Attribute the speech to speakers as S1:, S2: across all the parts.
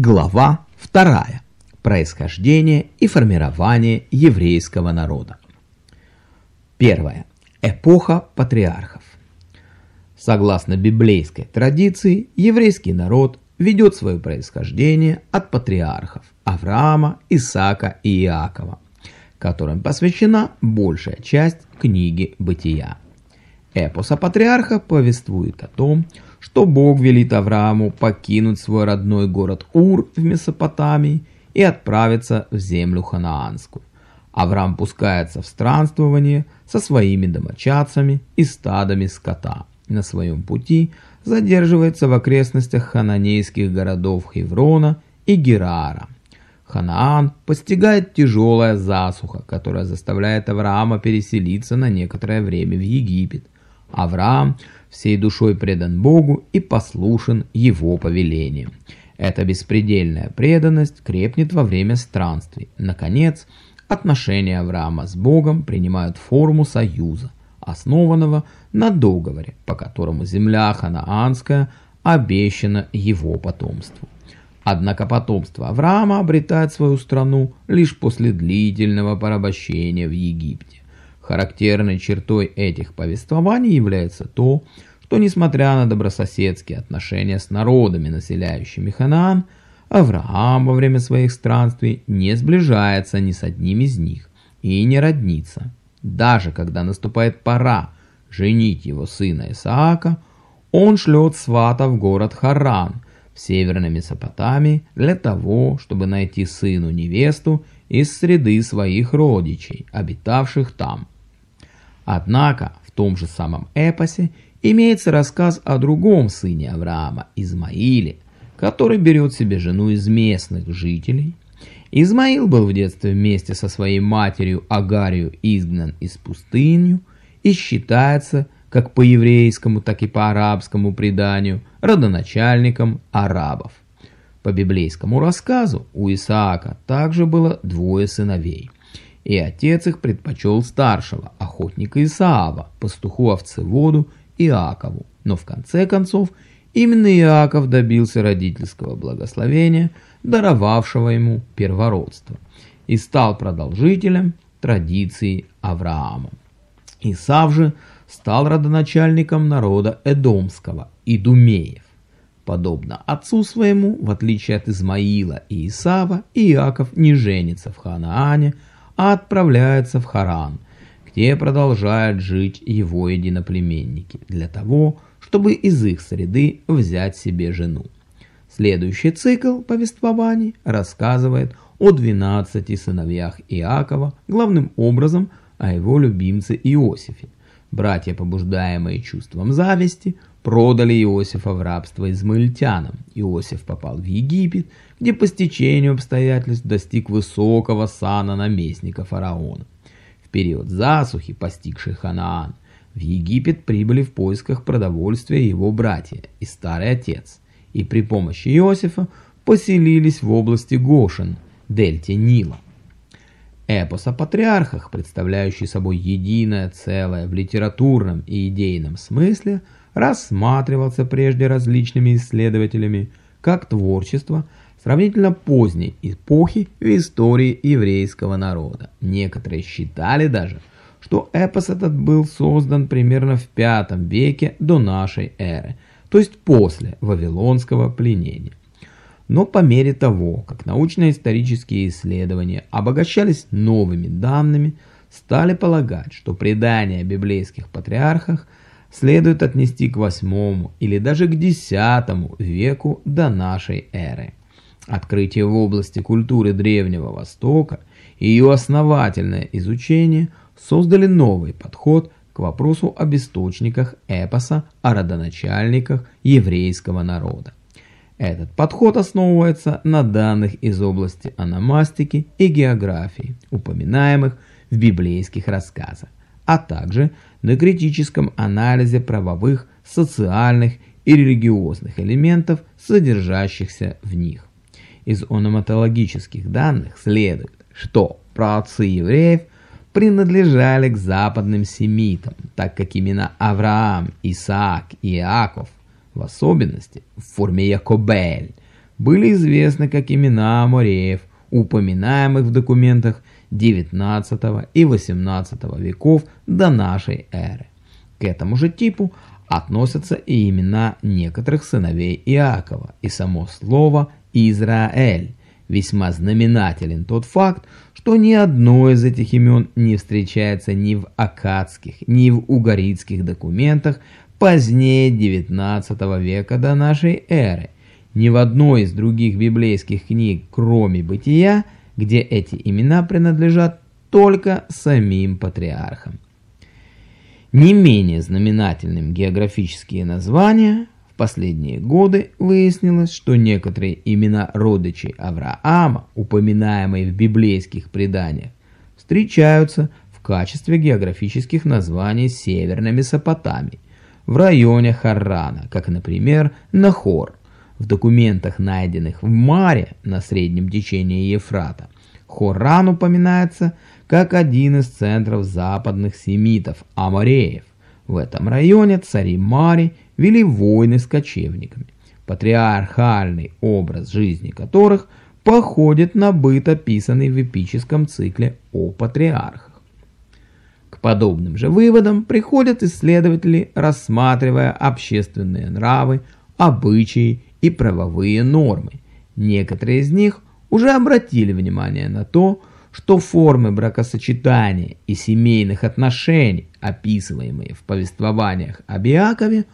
S1: Глава 2. Происхождение и формирование еврейского народа. Первое. Эпоха патриархов. Согласно библейской традиции, еврейский народ ведет свое происхождение от патриархов Авраама, Исаака и Иакова, которым посвящена большая часть книги «Бытия». Эпос о патриархах повествует о том, что что Бог велит Аврааму покинуть свой родной город Ур в Месопотамии и отправиться в землю ханаанскую. Авраам пускается в странствование со своими домочадцами и стадами скота. На своем пути задерживается в окрестностях хананейских городов Хеврона и Герара. Ханаан постигает тяжелая засуха, которая заставляет Авраама переселиться на некоторое время в Египет. Авраам – всей душой предан Богу и послушен Его повелениям. Эта беспредельная преданность крепнет во время странствий. Наконец, отношения Авраама с Богом принимают форму союза, основанного на договоре, по которому земля ханаанская обещана его потомству. Однако потомство Авраама обретает свою страну лишь после длительного порабощения в Египте. Характерной чертой этих повествований является то, что несмотря на добрососедские отношения с народами, населяющими Ханаан, Авраам во время своих странствий не сближается ни с одним из них и не роднится. Даже когда наступает пора женить его сына Исаака, он шлет свата в город Харан в северной Месопотамии для того, чтобы найти сыну невесту из среды своих родичей, обитавших там. Однако в том же самом эпосе имеется рассказ о другом сыне Авраама, Измаиле, который берет себе жену из местных жителей. Измаил был в детстве вместе со своей матерью Агарию изгнан из пустыню и считается, как по еврейскому, так и по арабскому преданию, родоначальником арабов. По библейскому рассказу у Исаака также было двое сыновей – и отец их предпочел старшего, охотника Исаава, пастуху овцеводу Иакову. Но в конце концов именно Иаков добился родительского благословения, даровавшего ему первородство, и стал продолжителем традиции Авраама. Исав же стал родоначальником народа Эдомского, Идумеев. Подобно отцу своему, в отличие от Измаила и Исава, Иаков не женится в Ханаане, а отправляется в Харан, где продолжают жить его единоплеменники, для того, чтобы из их среды взять себе жену. Следующий цикл повествований рассказывает о 12 сыновьях Иакова, главным образом о его любимце Иосифе. Братья, побуждаемые чувством зависти, продали Иосифа в рабство измаильтянам. Иосиф попал в Египет, где по стечению обстоятельств достиг высокого сана наместника фараона. В период засухи, постигшей Ханаан, в Египет прибыли в поисках продовольствия его братья и старый отец, и при помощи Иосифа поселились в области Гошин, дельте Нила. Эпос о патриархах, представляющий собой единое целое в литературном и идейном смысле, рассматривался прежде различными исследователями как творчество – сравнительно поздней эпохи в истории еврейского народа. Некоторые считали даже, что эпос этот был создан примерно в V веке до нашей эры, то есть после Вавилонского пленения. Но по мере того, как научно-исторические исследования обогащались новыми данными, стали полагать, что предания о библейских патриархах следует отнести к 8 или даже к 10 веку до нашей эры. Открытие в области культуры Древнего Востока и ее основательное изучение создали новый подход к вопросу об источниках эпоса о родоначальниках еврейского народа. Этот подход основывается на данных из области аномастики и географии, упоминаемых в библейских рассказах, а также на критическом анализе правовых, социальных и религиозных элементов, содержащихся в них. Из ономатологических данных следует, что праотцы евреев принадлежали к западным семитам, так как имена Авраам, Исаак и Иаков, в особенности в форме Якобель, были известны как имена амореев, упоминаемых в документах XIX и XVIII веков до нашей эры. К этому же типу относятся и имена некоторых сыновей Иакова и само слово «Израиль». Весьма знаменателен тот факт, что ни одно из этих имен не встречается ни в акадских, ни в угаритских документах позднее XIX века до нашей эры, ни в одной из других библейских книг, кроме «Бытия», где эти имена принадлежат только самим патриархам. Не менее знаменательным географические названия в последние годы выяснилось, что некоторые имена родичей Авраама, упоминаемые в библейских преданиях, встречаются в качестве географических названий Северной Месопотамии, в районе Харрана, как, например, Нахор, в документах, найденных в Маре на среднем течении Ефрата, Хоран упоминается как один из центров западных семитов, амореев. В этом районе цари Мари вели войны с кочевниками, патриархальный образ жизни которых походит на быт, описанный в эпическом цикле о патриархах. К подобным же выводам приходят исследователи, рассматривая общественные нравы, обычаи и правовые нормы. Некоторые из них уже обратили внимание на то, что формы бракосочетания и семейных отношений, описываемые в повествованиях об Иакове,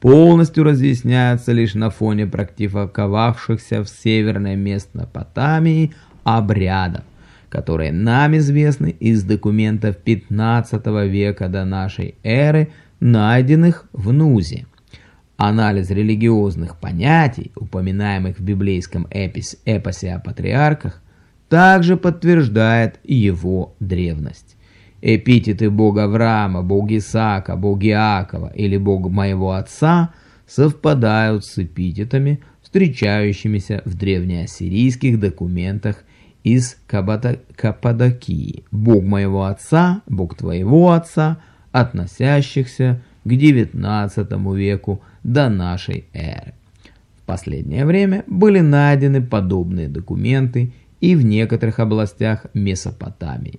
S1: полностью разъясняются лишь на фоне практиковавшихся в Северной Месопотамии обрядов, которые нам известны из документов 15 века до нашей эры, найденных в Нузе. Анализ религиозных понятий, упоминаемых в библейском эпис, эпосе о патриархах, также подтверждает его древность. Эпитеты бога Авраама, бог Исаака, бог Иакова или бог моего отца совпадают с эпитетами, встречающимися в древнеассирийских документах из Каппадокии. Бог моего отца, бог твоего отца, относящихся к XIX веку до нашей эры. В последнее время были найдены подобные документы и в некоторых областях Месопотамии.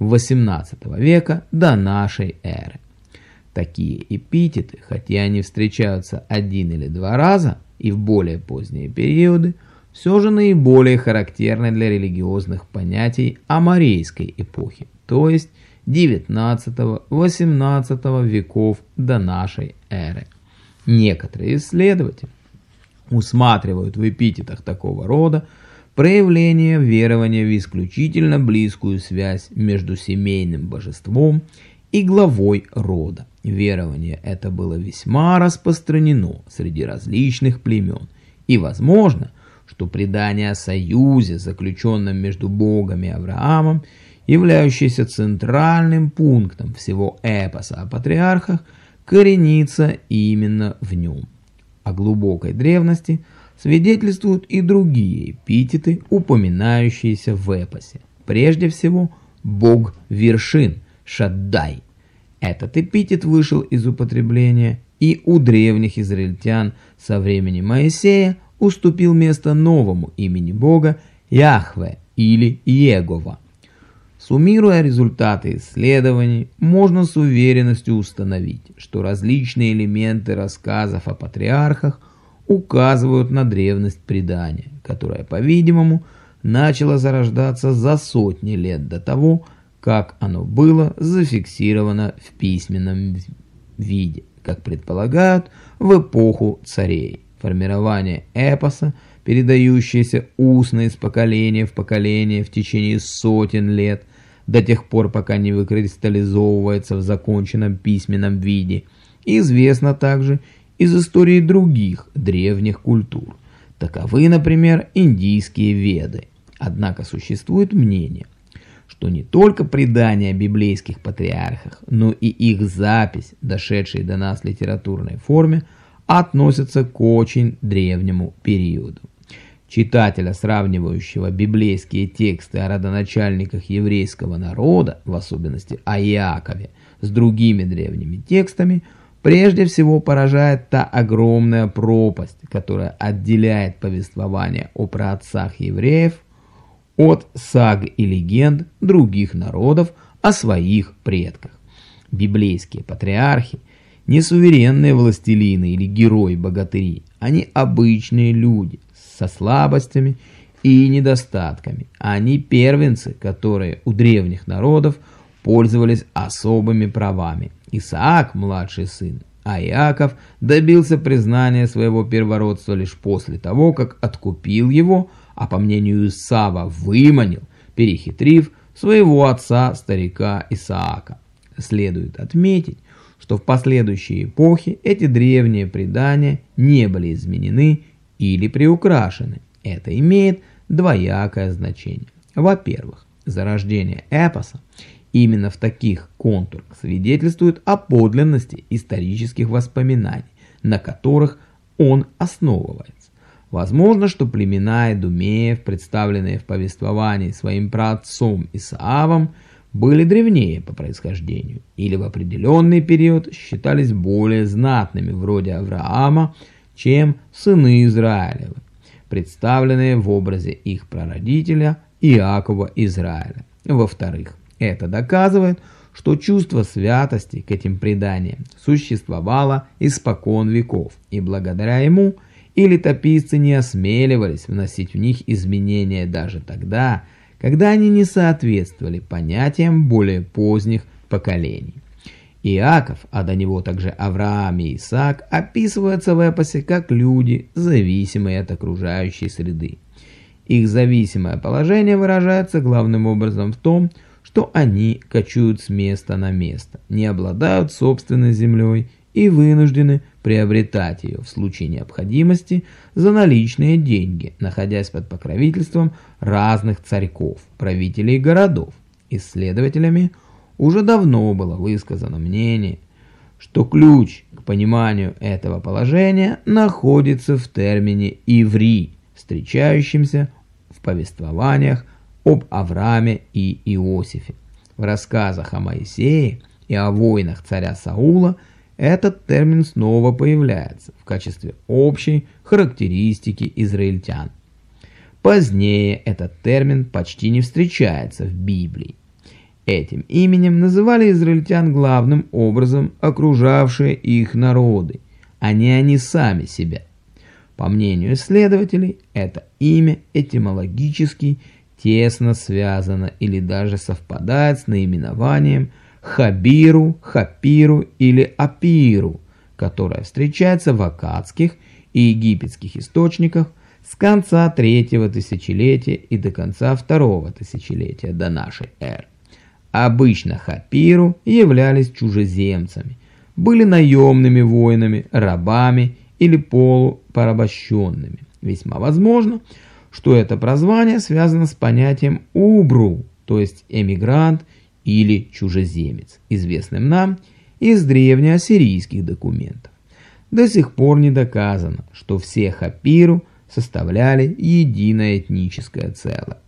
S1: 18 века до нашей эры. Такие эпитеты, хотя они встречаются один или два раза и в более поздние периоды, все же наиболее характерны для религиозных понятий аморейской эпохи, то есть 19-18 веков до нашей эры. Некоторые исследователи усматривают в эпитетах такого рода проявление верования в исключительно близкую связь между семейным божеством и главой рода. Верование это было весьма распространено среди различных племен, и возможно, что предание о союзе, заключенном между Богом и Авраамом, являющийся центральным пунктом всего эпоса о патриархах, коренится именно в нем. О глубокой древности свидетельствуют и другие эпитеты, упоминающиеся в эпосе. Прежде всего, бог вершин, Шаддай. Этот эпитет вышел из употребления и у древних израильтян со времени Моисея уступил место новому имени бога Яхве или Иегова. Суммируя результаты исследований, можно с уверенностью установить, что различные элементы рассказов о патриархах указывают на древность предания, которое, по-видимому, начало зарождаться за сотни лет до того, как оно было зафиксировано в письменном виде, как предполагают, в эпоху царей. Формирование эпоса, передающееся устно из поколения в поколение в течение сотен лет – до тех пор, пока не выкристаллизовывается в законченном письменном виде. Известно также из истории других древних культур. Таковы, например, индийские веды. Однако существует мнение, что не только предания о библейских патриархах, но и их запись, дошедшая до нас в литературной форме, относятся к очень древнему периоду. Читателя, сравнивающего библейские тексты о родоначальниках еврейского народа, в особенности о Иакове, с другими древними текстами, прежде всего поражает та огромная пропасть, которая отделяет повествование о праотцах евреев от саг и легенд других народов о своих предках. Библейские патриархи не суверенные властелины или герои-богатыри, они обычные люди со слабостями и недостатками. Они первенцы, которые у древних народов пользовались особыми правами. Исаак – младший сын, а Иаков добился признания своего первородства лишь после того, как откупил его, а по мнению Исава выманил, перехитрив своего отца, старика Исаака. Следует отметить, что в последующие эпохи эти древние предания не были изменены или приукрашены. Это имеет двоякое значение. Во-первых, зарождение эпоса именно в таких контурах свидетельствует о подлинности исторических воспоминаний, на которых он основывается. Возможно, что племена Эдумеев, представленные в повествовании своим праотцом Исаавом, были древнее по происхождению или в определенный период считались более знатными вроде Авраама, чем сыны Израилевы, представленные в образе их прародителя Иакова Израиля. Во-вторых, это доказывает, что чувство святости к этим преданиям существовало испокон веков, и благодаря ему и летописцы не осмеливались вносить в них изменения даже тогда, когда они не соответствовали понятиям более поздних поколений. Иаков, а до него также Авраам и Исаак, описываются в эпосе как люди, зависимые от окружающей среды. Их зависимое положение выражается главным образом в том, что они кочуют с места на место, не обладают собственной землей и вынуждены приобретать ее в случае необходимости за наличные деньги, находясь под покровительством разных царьков, правителей городов. Исследователями уже давно было высказано мнение, что ключ к пониманию этого положения находится в термине «иври», встречающемся в повествованиях об Аврааме и Иосифе. В рассказах о Моисее и о войнах царя Саула – этот термин снова появляется в качестве общей характеристики израильтян. Позднее этот термин почти не встречается в Библии. Этим именем называли израильтян главным образом окружавшие их народы, а не они сами себя. По мнению исследователей, это имя этимологически тесно связано или даже совпадает с наименованием – Хабиру, Хапиру или Апиру, которая встречается в акадских и египетских источниках с конца третьего тысячелетия и до конца второго тысячелетия до нашей эры. Обычно Хапиру являлись чужеземцами, были наемными воинами, рабами или полупорабощенными. Весьма возможно, что это прозвание связано с понятием «убру», то есть эмигрант или чужеземец, известным нам из древнеассирийских документов. До сих пор не доказано, что все хапиру составляли единое этническое целое.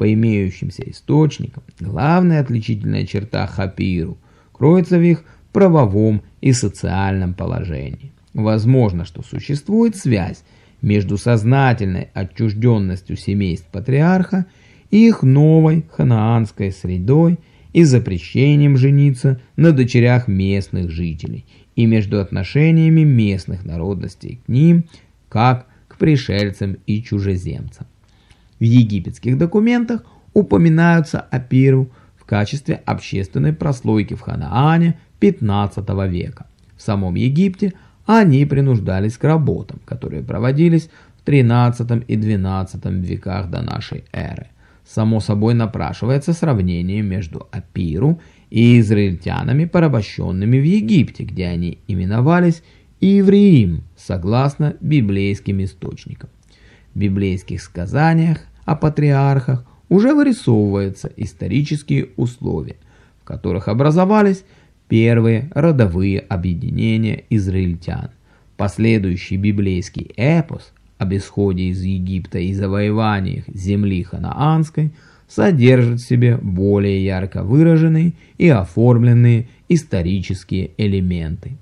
S1: По имеющимся источникам, главная отличительная черта хапиру кроется в их правовом и социальном положении. Возможно, что существует связь между сознательной отчужденностью семейств патриарха и их новой ханаанской средой и запрещением жениться на дочерях местных жителей и между отношениями местных народностей к ним, как к пришельцам и чужеземцам. В египетских документах упоминаются апиру в качестве общественной прослойки в Ханаане 15 века. В самом Египте они принуждались к работам, которые проводились в 13 и 12 веках до нашей эры – Само собой напрашивается сравнение между Апиру и израильтянами, порабощенными в Египте, где они именовались Ивриим, согласно библейским источникам. Библейских сказаниях о патриархах уже вырисовываются исторические условия, в которых образовались первые родовые объединения израильтян. Последующий библейский эпос об исходе из Египта и завоеваниях земли ханаанской содержит в себе более ярко выраженные и оформленные исторические элементы.